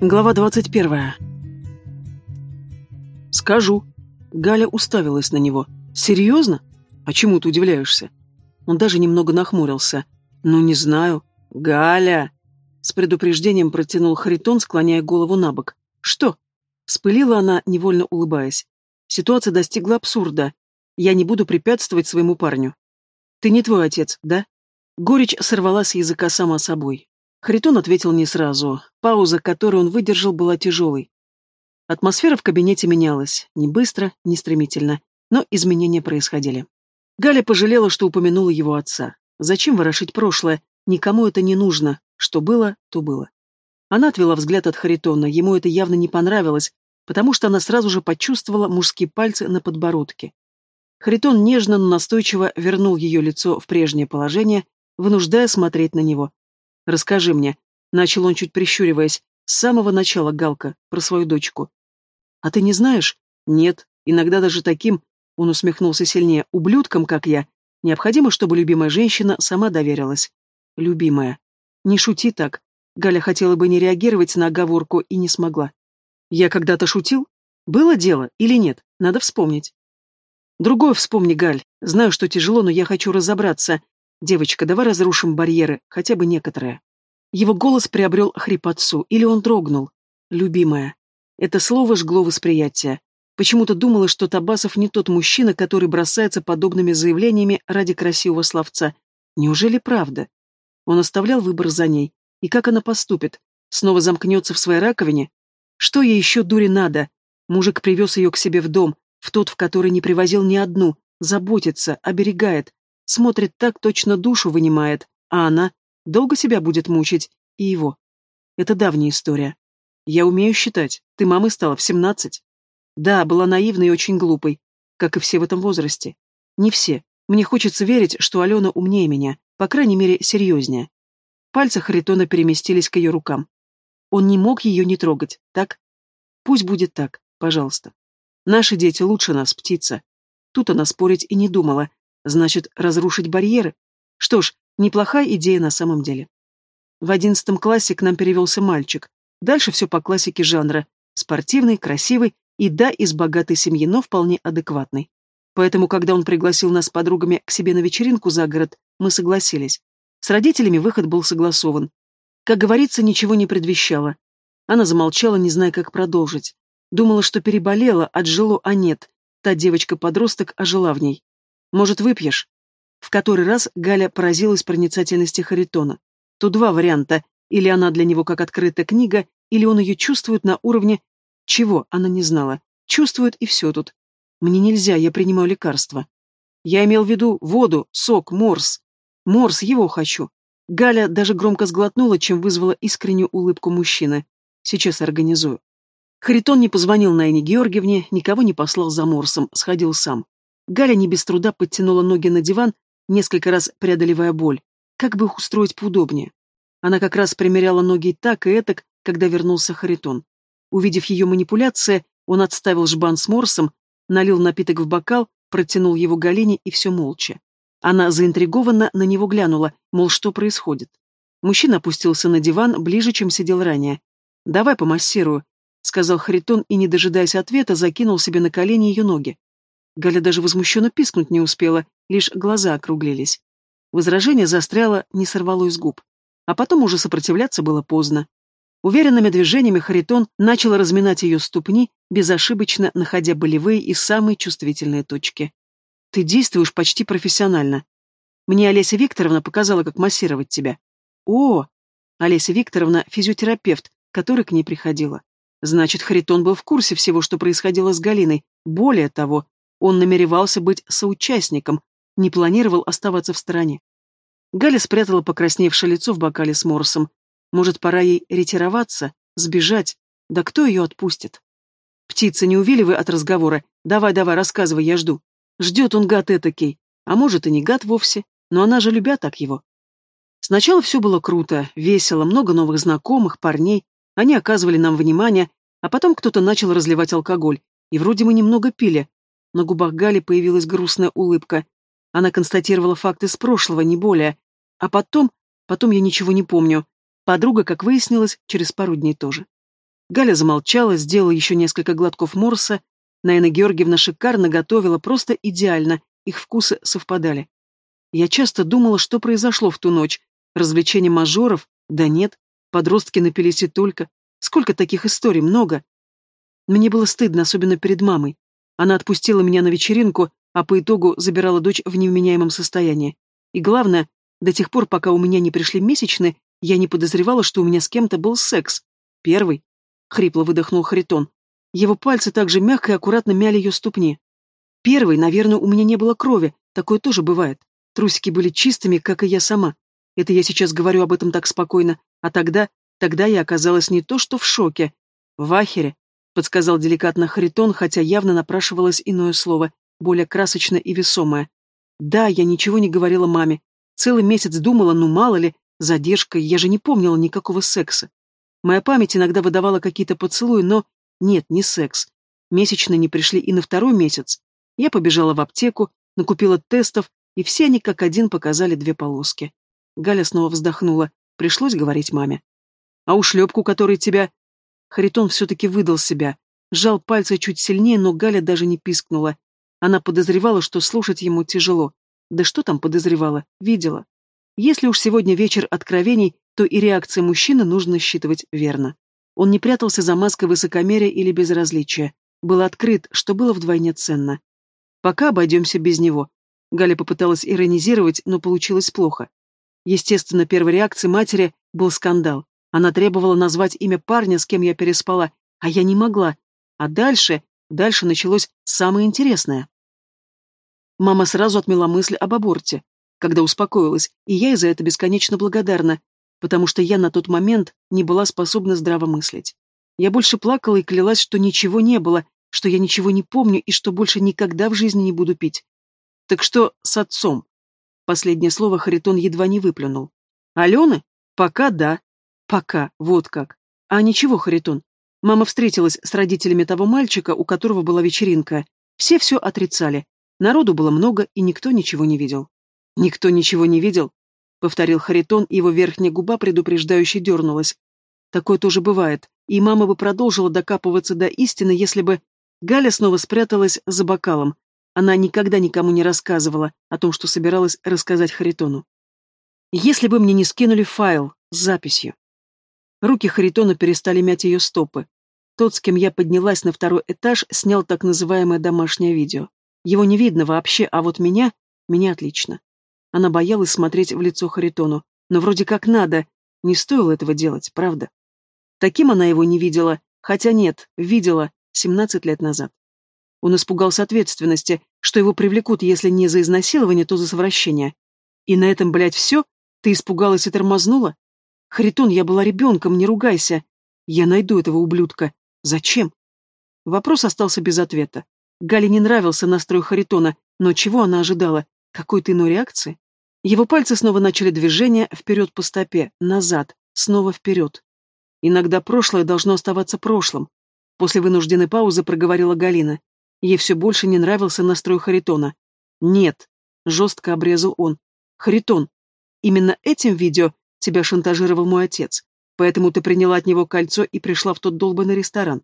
Глава 21. Скажу. Галя уставилась на него. Серьезно? А чему ты удивляешься? Он даже немного нахмурился. Ну, не знаю. Галя! С предупреждением протянул Харитон, склоняя голову на бок. Что? Вспылила она, невольно улыбаясь. Ситуация достигла абсурда. Я не буду препятствовать своему парню. Ты не твой отец, да? Горечь сорвалась с языка сама собой. Харитон ответил не сразу. Пауза, которую он выдержал, была тяжелой. Атмосфера в кабинете менялась. Не быстро, не стремительно. Но изменения происходили. Галя пожалела, что упомянула его отца. Зачем ворошить прошлое? Никому это не нужно. Что было, то было. Она отвела взгляд от Харитона. Ему это явно не понравилось, потому что она сразу же почувствовала мужские пальцы на подбородке. Харитон нежно, но настойчиво вернул ее лицо в прежнее положение, вынуждая смотреть на него. «Расскажи мне», — начал он, чуть прищуриваясь, — «с самого начала, Галка, про свою дочку». «А ты не знаешь?» «Нет, иногда даже таким», — он усмехнулся сильнее, — «ублюдкам, как я, необходимо, чтобы любимая женщина сама доверилась». «Любимая». «Не шути так». Галя хотела бы не реагировать на оговорку и не смогла. «Я когда-то шутил? Было дело или нет? Надо вспомнить». «Другое вспомни, Галь. Знаю, что тяжело, но я хочу разобраться. «Девочка, давай разрушим барьеры, хотя бы некоторые». Его голос приобрел хрипотцу, или он дрогнул. «Любимая». Это слово жгло восприятие. Почему-то думала, что Табасов не тот мужчина, который бросается подобными заявлениями ради красивого словца. Неужели правда? Он оставлял выбор за ней. И как она поступит? Снова замкнется в своей раковине? Что ей еще дури надо? Мужик привез ее к себе в дом, в тот, в который не привозил ни одну, заботится, оберегает, Смотрит так, точно душу вынимает, а она долго себя будет мучить, и его. Это давняя история. Я умею считать. Ты мамой стала в семнадцать. Да, была наивной и очень глупой, как и все в этом возрасте. Не все. Мне хочется верить, что Алена умнее меня, по крайней мере, серьезнее. Пальцы Харитона переместились к ее рукам. Он не мог ее не трогать, так? Пусть будет так, пожалуйста. Наши дети лучше нас, птица. Тут она спорить и не думала, Значит, разрушить барьеры? Что ж, неплохая идея на самом деле. В одиннадцатом классе к нам перевелся мальчик. Дальше все по классике жанра. Спортивный, красивый и, да, из богатой семьи, но вполне адекватный. Поэтому, когда он пригласил нас с подругами к себе на вечеринку за город, мы согласились. С родителями выход был согласован. Как говорится, ничего не предвещало. Она замолчала, не зная, как продолжить. Думала, что переболела, отжило, а нет. Та девочка-подросток ожила в ней. Может, выпьешь?» В который раз Галя поразилась проницательности Харитона. Тут два варианта. Или она для него как открытая книга, или он ее чувствует на уровне... Чего, она не знала. Чувствует, и все тут. Мне нельзя, я принимаю лекарства. Я имел в виду воду, сок, морс. Морс, его хочу. Галя даже громко сглотнула, чем вызвала искреннюю улыбку мужчины. Сейчас организую. Харитон не позвонил Найне Георгиевне, никого не послал за морсом, сходил сам. Галя не без труда подтянула ноги на диван, несколько раз преодолевая боль. Как бы их устроить поудобнее? Она как раз примеряла ноги так и этак, когда вернулся Харитон. Увидев ее манипуляции, он отставил жбан с морсом, налил напиток в бокал, протянул его Галине и все молча. Она заинтригованно на него глянула, мол, что происходит. Мужчина опустился на диван ближе, чем сидел ранее. «Давай помассирую», — сказал Харитон и, не дожидаясь ответа, закинул себе на колени ее ноги. Галя даже возмущенно пискнуть не успела, лишь глаза округлились. Возражение застряло, не сорвало из губ. А потом уже сопротивляться было поздно. Уверенными движениями Харитон начал разминать ее ступни, безошибочно находя болевые и самые чувствительные точки. «Ты действуешь почти профессионально. Мне Олеся Викторовна показала, как массировать тебя». «О!» Олеся Викторовна – физиотерапевт, который к ней приходила. Значит, Харитон был в курсе всего, что происходило с Галиной. Более того, он намеревался быть соучастником, не планировал оставаться в стороне. Галя спрятала покрасневшее лицо в бокале с морсом. Может, пора ей ретироваться, сбежать? Да кто ее отпустит? Птица, не увиливай от разговора. Давай-давай, рассказывай, я жду. Ждет он гад этакий. А может, и не гад вовсе. Но она же любя так его. Сначала все было круто, весело, много новых знакомых, парней. Они оказывали нам внимание, а потом кто-то начал разливать алкоголь. И вроде мы немного пили, на губах Гали появилась грустная улыбка. Она констатировала факты с прошлого, не более. А потом... Потом я ничего не помню. Подруга, как выяснилось, через пару дней тоже. Галя замолчала, сделала еще несколько глотков морса. Наина Георгиевна шикарно готовила, просто идеально, их вкусы совпадали. Я часто думала, что произошло в ту ночь. Развлечение мажоров? Да нет. Подростки напились и только. Сколько таких историй? Много. Мне было стыдно, особенно перед мамой. Она отпустила меня на вечеринку, а по итогу забирала дочь в невменяемом состоянии. И главное, до тех пор, пока у меня не пришли месячные, я не подозревала, что у меня с кем-то был секс. Первый. Хрипло выдохнул Харитон. Его пальцы также мягко и аккуратно мяли ее ступни. Первый, наверное, у меня не было крови, такое тоже бывает. Трусики были чистыми, как и я сама. Это я сейчас говорю об этом так спокойно, а тогда, тогда я оказалась не то что в шоке. В ахере, подсказал деликатно Харитон, хотя явно напрашивалось иное слово, более красочное и весомое. Да, я ничего не говорила маме. Целый месяц думала, ну мало ли, задержка, я же не помнила никакого секса. Моя память иногда выдавала какие-то поцелуи, но нет, не секс. Месячные не пришли и на второй месяц. Я побежала в аптеку, накупила тестов, и все они как один показали две полоски. Галя снова вздохнула. Пришлось говорить маме. А ушлепку, который тебя... Харитон все-таки выдал себя. Сжал пальцы чуть сильнее, но Галя даже не пискнула. Она подозревала, что слушать ему тяжело. Да что там подозревала? Видела. Если уж сегодня вечер откровений, то и реакции мужчины нужно считывать верно. Он не прятался за маской высокомерия или безразличия. Был открыт, что было вдвойне ценно. Пока обойдемся без него. Галя попыталась иронизировать, но получилось плохо. Естественно, первой реакцией матери был скандал. Она требовала назвать имя парня, с кем я переспала, а я не могла. А дальше, дальше началось самое интересное. Мама сразу отмела мысль об аборте, когда успокоилась, и я ей за это бесконечно благодарна, потому что я на тот момент не была способна здраво мыслить. Я больше плакала и клялась, что ничего не было, что я ничего не помню и что больше никогда в жизни не буду пить. Так что с отцом? Последнее слово Харитон едва не выплюнул. Алены? Пока да. Пока, вот как. А ничего, Харитон. Мама встретилась с родителями того мальчика, у которого была вечеринка. Все все отрицали. Народу было много, и никто ничего не видел. «Никто ничего не видел?» — повторил Харитон, и его верхняя губа предупреждающе дернулась. «Такое тоже бывает, и мама бы продолжила докапываться до истины, если бы...» Галя снова спряталась за бокалом. Она никогда никому не рассказывала о том, что собиралась рассказать Харитону. «Если бы мне не скинули файл с записью...» Руки Харитона перестали мять ее стопы. Тот, с кем я поднялась на второй этаж, снял так называемое домашнее видео. Его не видно вообще, а вот меня... Меня отлично. Она боялась смотреть в лицо Харитону. Но вроде как надо. Не стоило этого делать, правда? Таким она его не видела. Хотя нет, видела. Семнадцать лет назад. Он испугался ответственности, что его привлекут, если не за изнасилование, то за совращение. И на этом, блядь, все? Ты испугалась и тормознула? Харитон, я была ребенком, не ругайся. Я найду этого ублюдка. Зачем? Вопрос остался без ответа. Гале не нравился настрой Харитона, но чего она ожидала? Какой-то иной реакции? Его пальцы снова начали движение вперед по стопе, назад, снова вперед. Иногда прошлое должно оставаться прошлым. После вынужденной паузы проговорила Галина. Ей все больше не нравился настрой Харитона. «Нет», — жестко обрезал он. «Харитон, именно этим видео тебя шантажировал мой отец, поэтому ты приняла от него кольцо и пришла в тот долбанный ресторан.